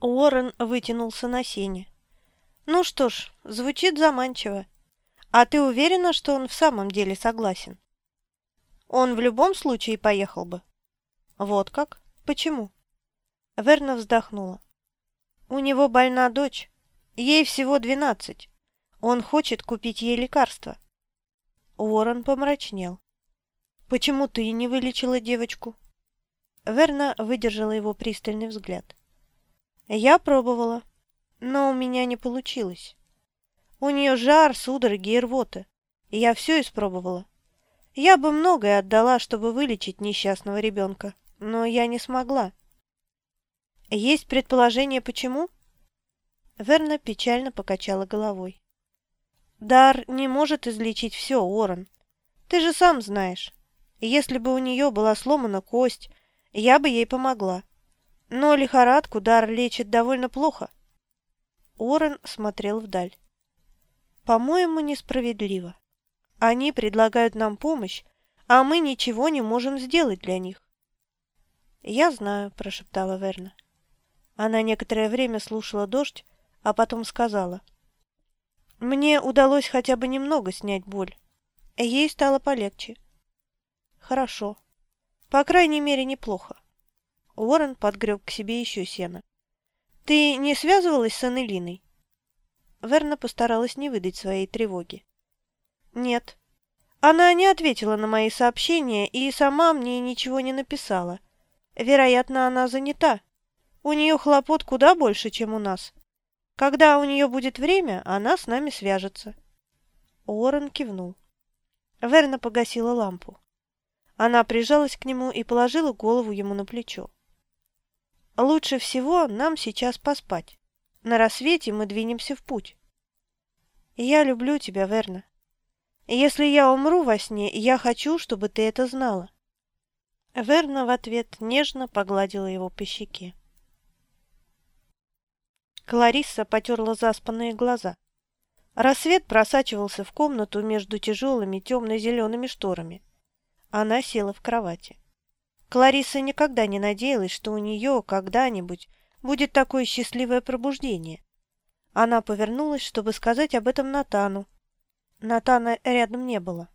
Уоррен вытянулся на сене. «Ну что ж, звучит заманчиво. А ты уверена, что он в самом деле согласен?» «Он в любом случае поехал бы». «Вот как? Почему?» Верна вздохнула. «У него больна дочь. Ей всего двенадцать. Он хочет купить ей лекарства». Уоррен помрачнел. «Почему ты не вылечила девочку?» Верна выдержала его пристальный взгляд. «Я пробовала, но у меня не получилось. У нее жар, судороги и рвота. Я все испробовала. Я бы многое отдала, чтобы вылечить несчастного ребенка, но я не смогла. Есть предположение, почему?» Верна печально покачала головой. «Дар не может излечить все, Орен. Ты же сам знаешь. Если бы у нее была сломана кость, я бы ей помогла. Но лихорадку дар лечит довольно плохо. Орен смотрел вдаль. По-моему, несправедливо. Они предлагают нам помощь, а мы ничего не можем сделать для них. «Я знаю», – прошептала Верна. Она некоторое время слушала дождь, а потом сказала. «Мне удалось хотя бы немного снять боль. Ей стало полегче». «Хорошо. По крайней мере, неплохо». Уоррен подгреб к себе еще сено. «Ты не связывалась с Аннелиной?» Верна постаралась не выдать своей тревоги. «Нет. Она не ответила на мои сообщения и сама мне ничего не написала. Вероятно, она занята. У нее хлопот куда больше, чем у нас. Когда у нее будет время, она с нами свяжется». Уоррен кивнул. Верна погасила лампу. Она прижалась к нему и положила голову ему на плечо. «Лучше всего нам сейчас поспать. На рассвете мы двинемся в путь». «Я люблю тебя, Верна. Если я умру во сне, я хочу, чтобы ты это знала». Верна в ответ нежно погладила его по щеке. Кларисса потерла заспанные глаза. Рассвет просачивался в комнату между тяжелыми темно-зелеными шторами. Она села в кровати. Клариса никогда не надеялась, что у нее когда-нибудь будет такое счастливое пробуждение. Она повернулась, чтобы сказать об этом Натану. Натана рядом не было.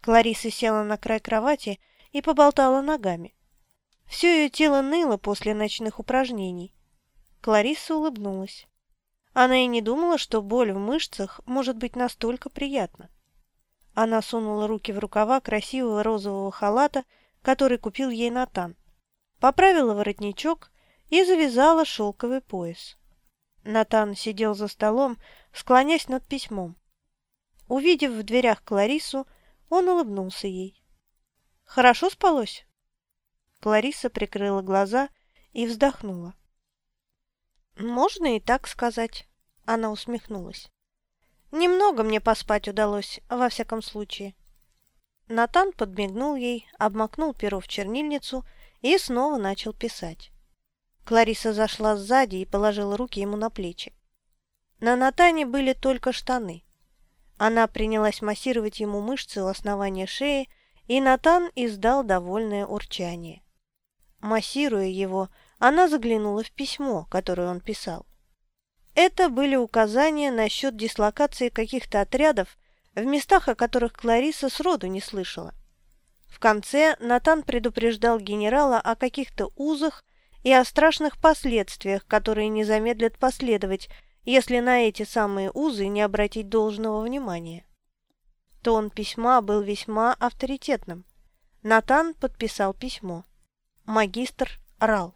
Клариса села на край кровати и поболтала ногами. Все ее тело ныло после ночных упражнений. Клариса улыбнулась. Она и не думала, что боль в мышцах может быть настолько приятна. Она сунула руки в рукава красивого розового халата, который купил ей Натан, поправила воротничок и завязала шелковый пояс. Натан сидел за столом, склонясь над письмом. Увидев в дверях Кларису, он улыбнулся ей. «Хорошо спалось?» Клариса прикрыла глаза и вздохнула. «Можно и так сказать», — она усмехнулась. Немного мне поспать удалось, во всяком случае. Натан подмигнул ей, обмакнул перо в чернильницу и снова начал писать. Клариса зашла сзади и положила руки ему на плечи. На Натане были только штаны. Она принялась массировать ему мышцы у основания шеи, и Натан издал довольное урчание. Массируя его, она заглянула в письмо, которое он писал. Это были указания насчет дислокации каких-то отрядов в местах, о которых Клариса сроду не слышала. В конце Натан предупреждал генерала о каких-то узах и о страшных последствиях, которые не замедлят последовать, если на эти самые узы не обратить должного внимания. Тон письма был весьма авторитетным. Натан подписал письмо. Магистр Рал.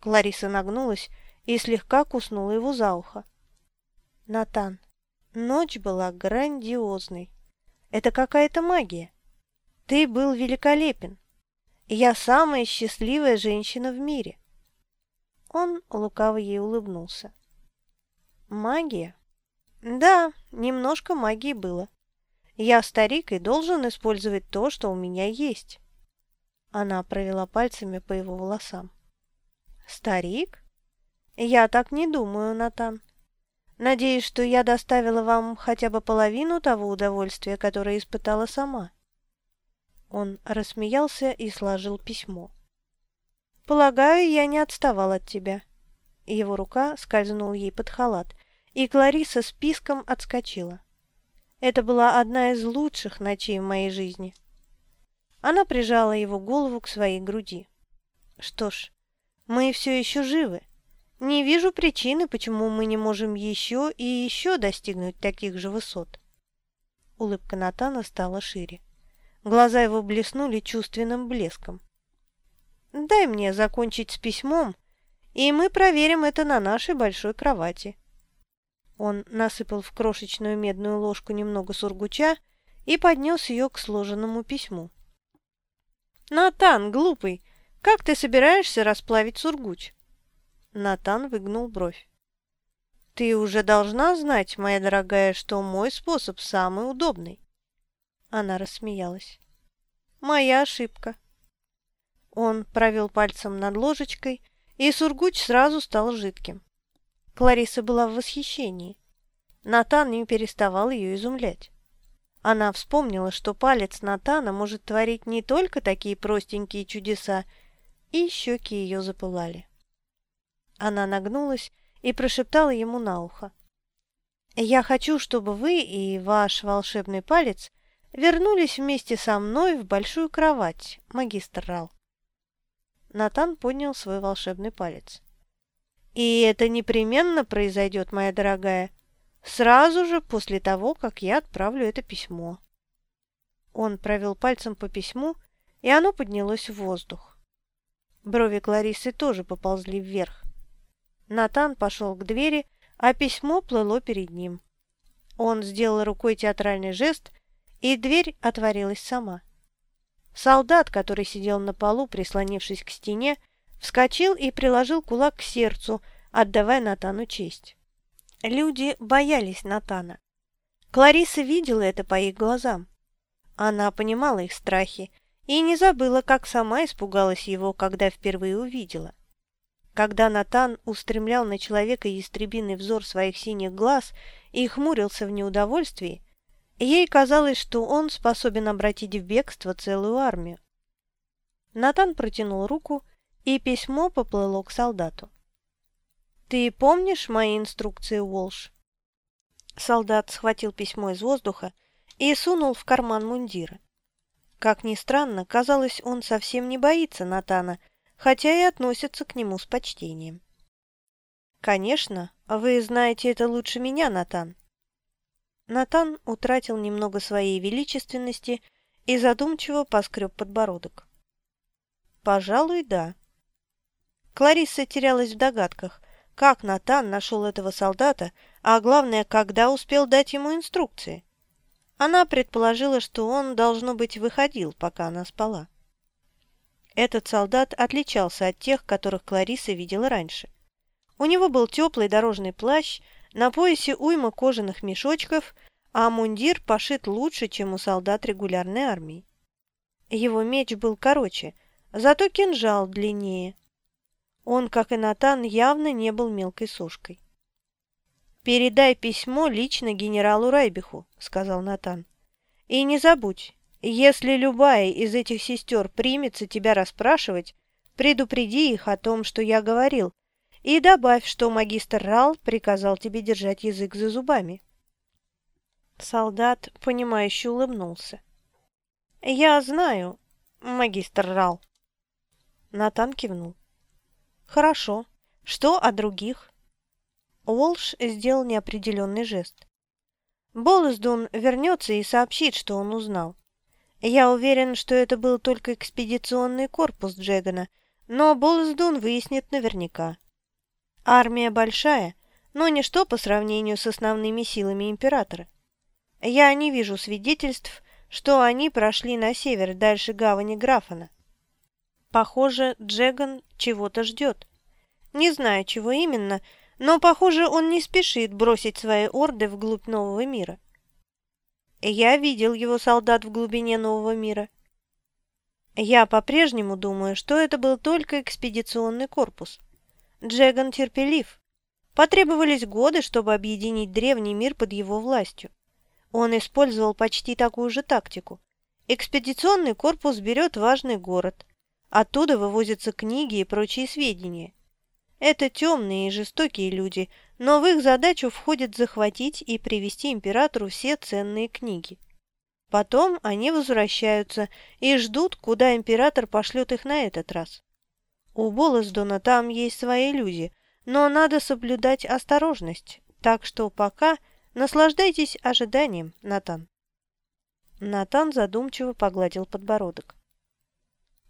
Клариса нагнулась и слегка куснула его за ухо. «Натан, ночь была грандиозной. Это какая-то магия. Ты был великолепен. Я самая счастливая женщина в мире». Он лукаво ей улыбнулся. «Магия?» «Да, немножко магии было. Я старик и должен использовать то, что у меня есть». Она провела пальцами по его волосам. «Старик?» «Я так не думаю, Натан. Надеюсь, что я доставила вам хотя бы половину того удовольствия, которое испытала сама». Он рассмеялся и сложил письмо. «Полагаю, я не отставал от тебя. Его рука скользнула ей под халат, и Клариса с писком отскочила. Это была одна из лучших ночей в моей жизни. Она прижала его голову к своей груди. Что ж, мы все еще живы. Не вижу причины, почему мы не можем еще и еще достигнуть таких же высот. Улыбка Натана стала шире. Глаза его блеснули чувственным блеском. «Дай мне закончить с письмом, и мы проверим это на нашей большой кровати». Он насыпал в крошечную медную ложку немного сургуча и поднес ее к сложенному письму. «Натан, глупый, как ты собираешься расплавить сургуч?» Натан выгнул бровь. «Ты уже должна знать, моя дорогая, что мой способ самый удобный». Она рассмеялась. «Моя ошибка». Он провел пальцем над ложечкой, и сургуч сразу стал жидким. Клариса была в восхищении. Натан не переставал ее изумлять. Она вспомнила, что палец Натана может творить не только такие простенькие чудеса, и щеки ее запылали. Она нагнулась и прошептала ему на ухо. «Я хочу, чтобы вы и ваш волшебный палец вернулись вместе со мной в большую кровать, магистр Рал». Натан поднял свой волшебный палец. И это непременно произойдет, моя дорогая, сразу же после того, как я отправлю это письмо. Он провел пальцем по письму, и оно поднялось в воздух. Брови Кларисы тоже поползли вверх. Натан пошел к двери, а письмо плыло перед ним. Он сделал рукой театральный жест, и дверь отворилась сама. Солдат, который сидел на полу, прислонившись к стене, Вскочил и приложил кулак к сердцу, отдавая Натану честь. Люди боялись Натана. Клариса видела это по их глазам. Она понимала их страхи и не забыла, как сама испугалась его, когда впервые увидела. Когда Натан устремлял на человека ястребиный взор своих синих глаз и хмурился в неудовольствии, ей казалось, что он способен обратить в бегство целую армию. Натан протянул руку и письмо поплыло к солдату. «Ты помнишь мои инструкции, Уолш?» Солдат схватил письмо из воздуха и сунул в карман мундира. Как ни странно, казалось, он совсем не боится Натана, хотя и относится к нему с почтением. «Конечно, вы знаете это лучше меня, Натан». Натан утратил немного своей величественности и задумчиво поскреб подбородок. «Пожалуй, да. Клариса терялась в догадках, как Натан нашел этого солдата, а главное, когда успел дать ему инструкции. Она предположила, что он, должно быть, выходил, пока она спала. Этот солдат отличался от тех, которых Клариса видела раньше. У него был теплый дорожный плащ, на поясе уйма кожаных мешочков, а мундир пошит лучше, чем у солдат регулярной армии. Его меч был короче, зато кинжал длиннее – он, как и Натан, явно не был мелкой сушкой. «Передай письмо лично генералу Райбиху», — сказал Натан. «И не забудь, если любая из этих сестер примется тебя расспрашивать, предупреди их о том, что я говорил, и добавь, что магистр Рал приказал тебе держать язык за зубами». Солдат, понимающе улыбнулся. «Я знаю, магистр Рал». Натан кивнул. Хорошо. Что о других? Уолш сделал неопределенный жест. Боллесдун вернется и сообщит, что он узнал. Я уверен, что это был только экспедиционный корпус Джегана, но Боллесдун выяснит наверняка. Армия большая, но ничто по сравнению с основными силами Императора. Я не вижу свидетельств, что они прошли на север дальше гавани Графана. Похоже, Джеган чего-то ждет. Не знаю, чего именно, но, похоже, он не спешит бросить свои орды вглубь нового мира. Я видел его солдат в глубине нового мира. Я по-прежнему думаю, что это был только экспедиционный корпус. Джеган терпелив. Потребовались годы, чтобы объединить древний мир под его властью. Он использовал почти такую же тактику. Экспедиционный корпус берет важный город, Оттуда вывозятся книги и прочие сведения. Это темные и жестокие люди, но в их задачу входит захватить и привести императору все ценные книги. Потом они возвращаются и ждут, куда император пошлет их на этот раз. У Болоздона там есть свои люди, но надо соблюдать осторожность, так что пока наслаждайтесь ожиданием, Натан. Натан задумчиво погладил подбородок.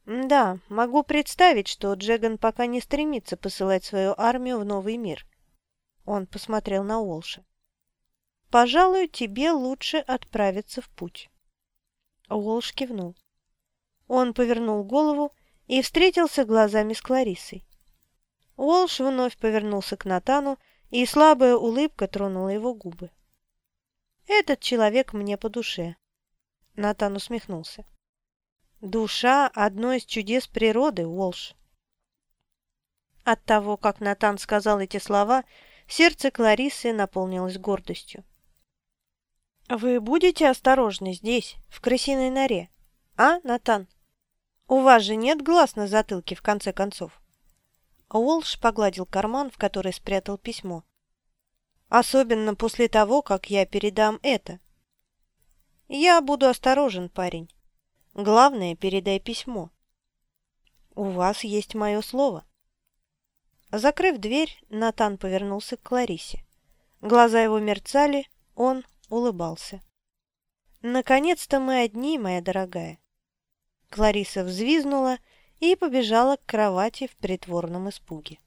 Да, могу представить, что Джеган пока не стремится посылать свою армию в новый мир. Он посмотрел на Уолша. Пожалуй, тебе лучше отправиться в путь. Уолш кивнул. Он повернул голову и встретился глазами с Кларисой. Уолш вновь повернулся к Натану, и слабая улыбка тронула его губы. «Этот человек мне по душе». Натан усмехнулся. Душа – одно из чудес природы, Уолш. От того, как Натан сказал эти слова, сердце Кларисы наполнилось гордостью. «Вы будете осторожны здесь, в крысиной норе, а, Натан? У вас же нет глаз на затылке, в конце концов?» Уолш погладил карман, в который спрятал письмо. «Особенно после того, как я передам это. Я буду осторожен, парень. Главное, передай письмо. У вас есть мое слово. Закрыв дверь, Натан повернулся к Кларисе. Глаза его мерцали, он улыбался. «Наконец-то мы одни, моя дорогая!» Клариса взвизнула и побежала к кровати в притворном испуге.